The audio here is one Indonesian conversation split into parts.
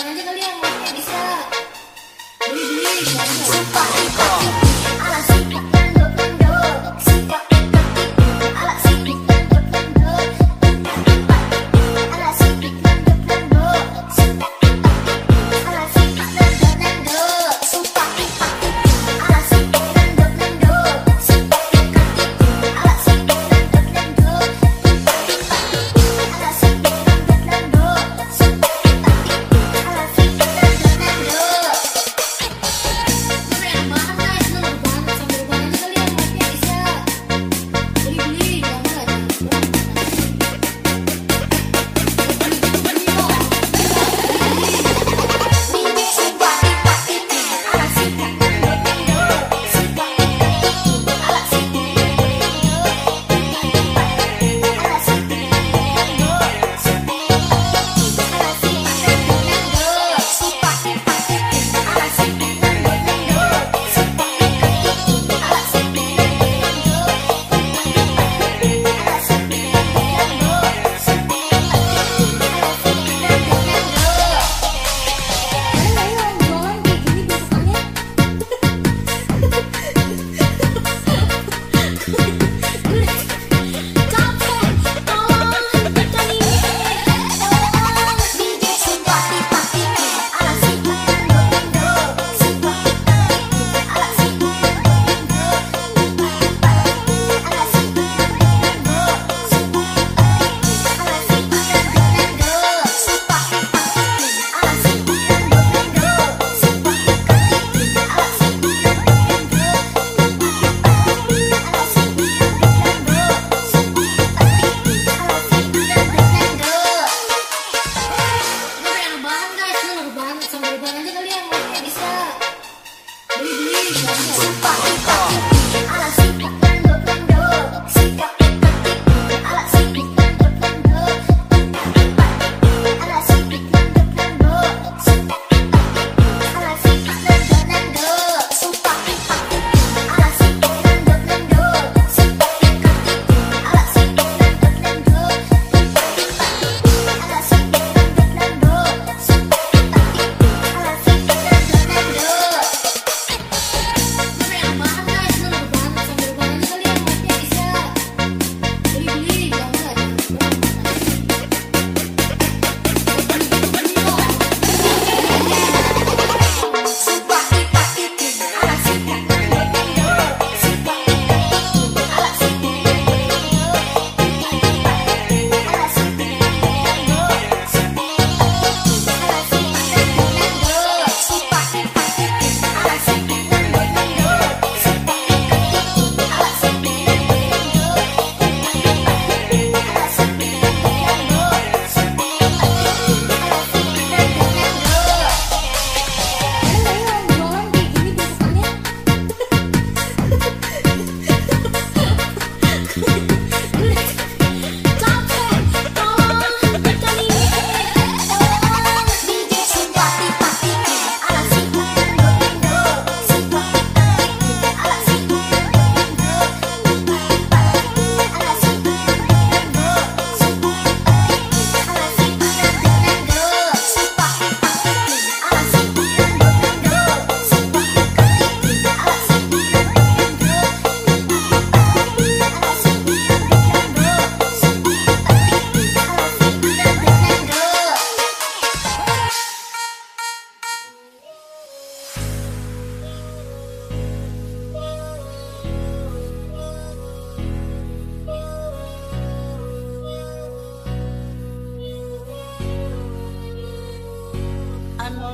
duluan aja kali ya, ya bisa. Beli beli sumpah.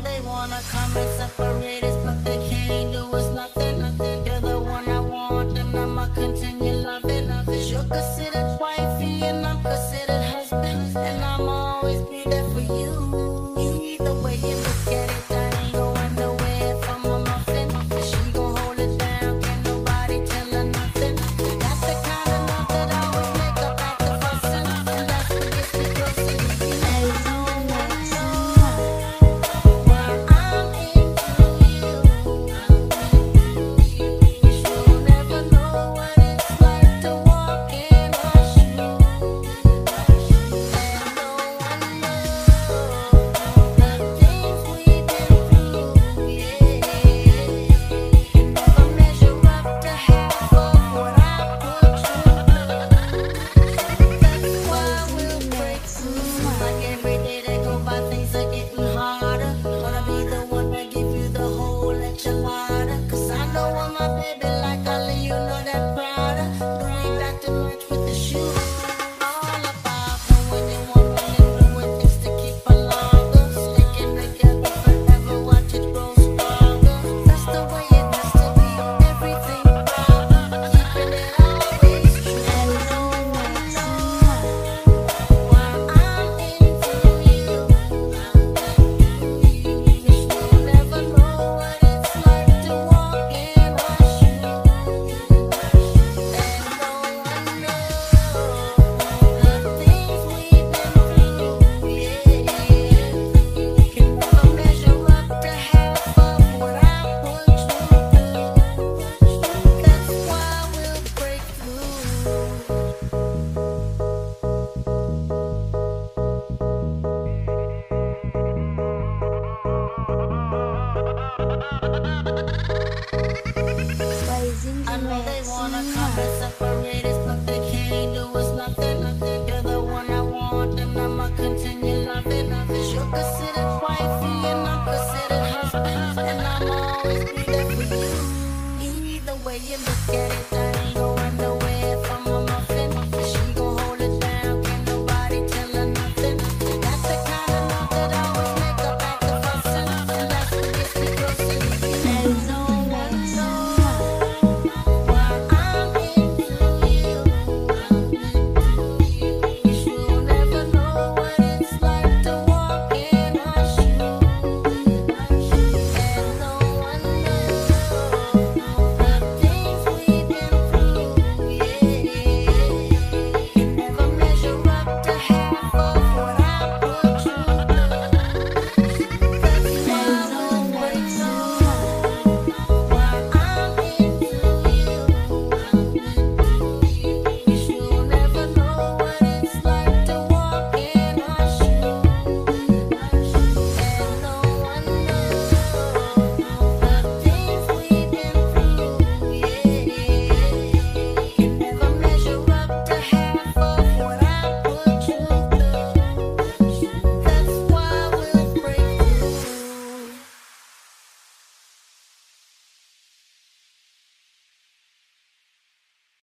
They wanna come and separate us, but they can't do us nothing. That's a